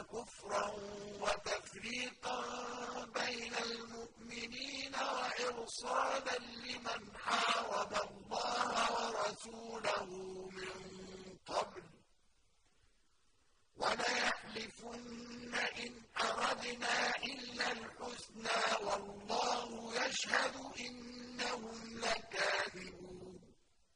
وكفرا وتفريقا بين المؤمنين وإرصادا لمن حارب الله ورسوله من قبل. وليحلفن إن أردنا إلا الحسنى والله يشهد إن